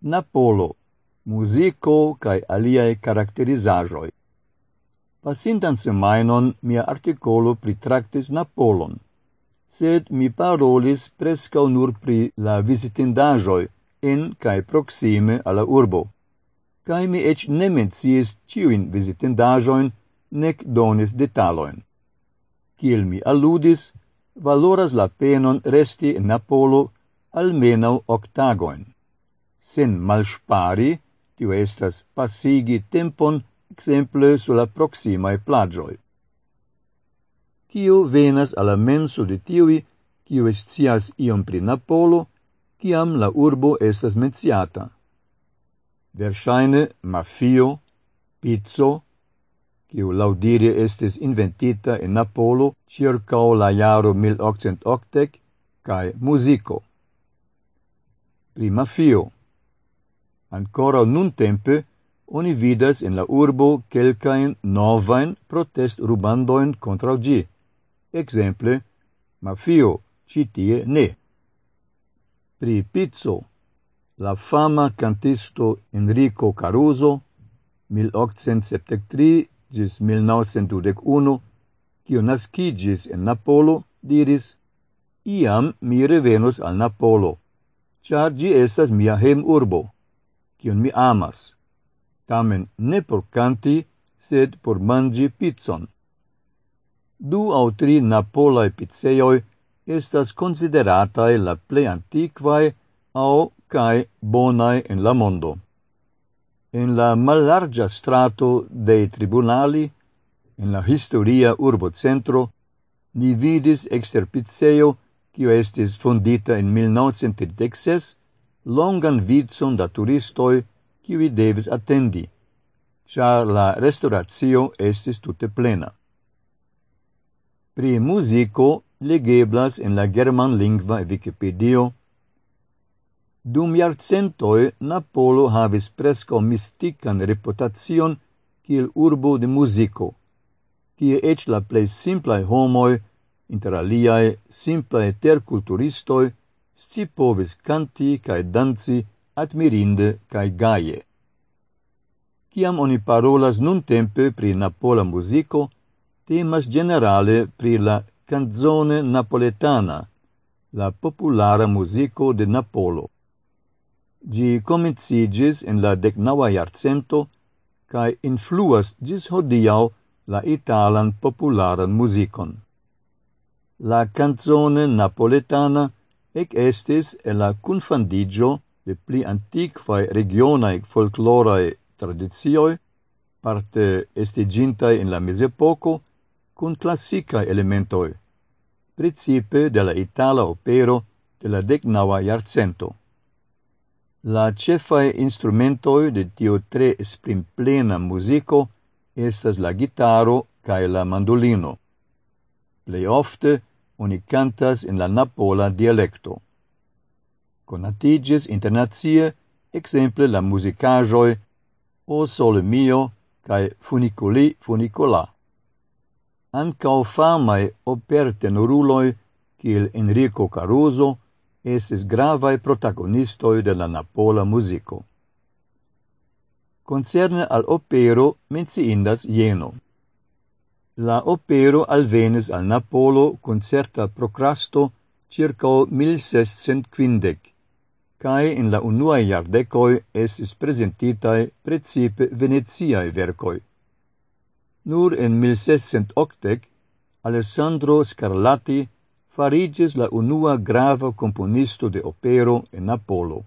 Napolo, musico cae aliae caracterizajoi. Pasintan semainon mia articolo pritractis Napolon, sed mi parolis prescau nur pri la visitindajoi en cae proxime alla urbo, cae mi ec ne mencies ciuin visitindajoin nec donis detaloin. Ciel mi alludis, valoras la penon resti in Napolo almenau octagoin sen malspari, tio estas passigi tempon, exemple, sulla proximae plagioi. Cio venas alla menso de tiui, cio escias iom pri Napolo, ciam la urbo estas menciata. Versaine, mafio, pizzo, cio laudire estes inventita in Napolo circao la jaro 1880, cae musico. Pri mafio, ancora nun tempe, oni vidas in la urbo quelcaen novain protest rubandoin contra gi. Exemple, mafio, citie ne. Pri pizzo, la fama cantisto Enrico Caruso, 1873 gis 1921, cio nascigis in Napolo, diris, iam mi revenus al Napolo, char gi esas mia hem urbo kion mi amas, tamen ne por canti, sed por mangi pizzon. Du au tri napolae pizzeioi estas consideratae la plei antiquae au cae bonae en la mondo. En la mallargia strato dei tribunali, en la historia urbocentro, ni vidis exter pizzeio, cio estis fondita in 1936, longan vicon da turistoi qui devis attendi, char la restauratio estis tutte plena. Pri musico legeblas en la german lingva Wikipedia, Dum iarcentoi Napolo havis presco mistican reputation kiel urbo de musico, kie ec la plei simplae homoi, inter aliae simplae terculturistoi, si povis canti cae danci admirinde cae gaie. Ciam oni parolas nun tempe pri napola musico, temas generale pri la canzone napoletana, la populara musico de Napolo. Gi comencigis in la decnava iarcento cae influas gis hodiau la italan popularan musicon. La canzone napoletana ec estis en la confandigio de pli antiquae regionae folclorae tradizioi, parte estigintae in la mesepoco, cun classicae elementoi, principe de la Itala opero de la decnava iarcento. La cefae instrumentoi de tio tre esprimplena musico estas la gitaro cae la mandolino. Plei ofte oni cantas in la napola dialecto. Conatigis internazie, exemple la musicajoi O Sole Mio cae Funiculi Funicola. Ancao famai opertenoruloi, kiel Enrico Caruso, esis gravae protagonistoi de la napola musico. Concerne al opero menciindas jeno. La opero alvenis al Napolo con certa procrasto circa 1650, cae in la unuae iardecoi esis presentitae precipe veneziae vercoi. Nur en 1680 Alessandro Scarlatti farigis la unua grava componisto de opero en Napolo.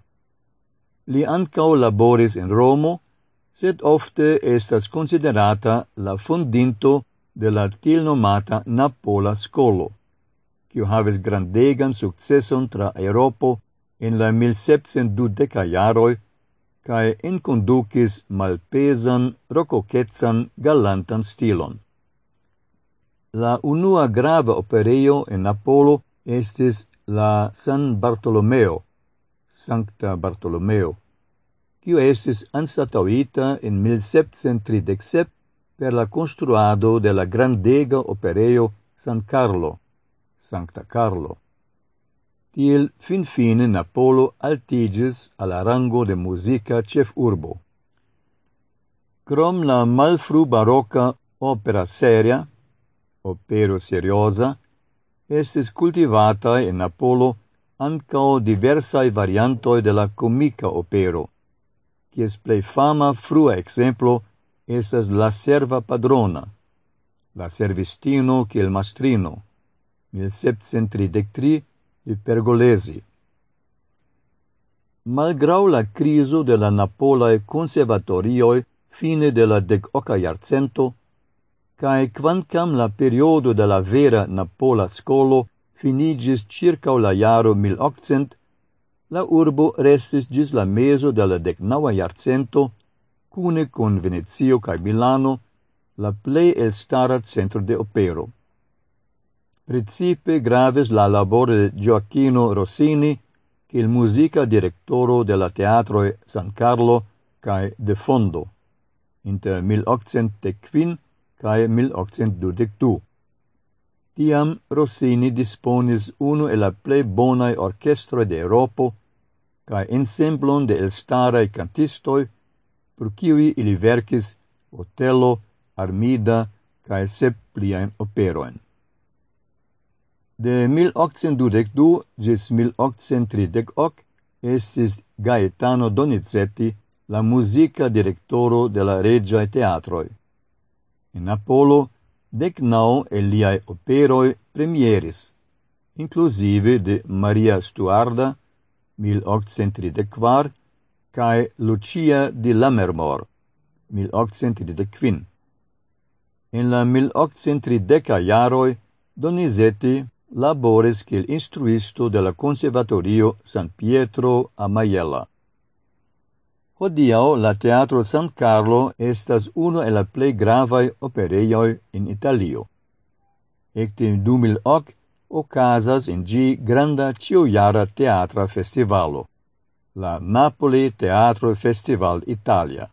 Li ancao laboris in Romo, sed ofte estas considerata la fondinto de la til nomata Napola Scolo, quio haves grandegan successon tra Europo en la 1720 iaroi, cae enkondukis malpesan, rokokecan, galantan stilon. La unua grava opereio en Napolo estis la San Bartolomeo, Sancta Bartolomeo, quio estis anstatauita in 1737 per la construado de la grandega opereo San Carlo, Sancta Carlo. Tiel fin fine Napolo altiges alla rango de musica cef urbo. Crom la malfru barocca opera seria, opero seriosa, estis cultivata in Napolo ancao diversae variantoi de la comica opero, quies plei fama frua exemplo estas la serva padrona, la servistino kiel mastrino, 1733 di pergolesi. Malgrau la criso de la Napolae conservatorioi fine de la decoca iarcento, cae quancam la periodo de la vera Napola scolo finigis circa la iaro 1800, la urbo restis gis la meso de la decnaua iarcento cune con Venezio cae Milano, la plei elstara centro de opero. Principe graves la labore de Gioacchino Rossini, il musica directoro de la Teatro San Carlo cae de Fondo, inter 1805 cae 1822. Tiam Rossini disponis uno el la plei bonae orchestroi de Europo, cae ensemblon de elstarae cantistoi por kiui ili verkis Otelo, Armida cae sep pliaen operoen. De 1822 gis 1838 estis Gaetano Donizetti la musica directoro de la regiae teatroi. In Apollo, dec nau eliae operoi premieris, inclusive de Maria Stuarda, 1834, cae Lucia di Lammermoor, 1835. In la 1830 iaroi, Donizetti laboris kiel instruisto de la Conservatorio San Pietro a Maiella. Hodiau la Teatro San Carlo estas uno el la plei gravaj opereioi in Italio. Ekde 2008 ocasas in gi granda ĉiujara teatra festivalo. La Napoli Teatro Festival Italia.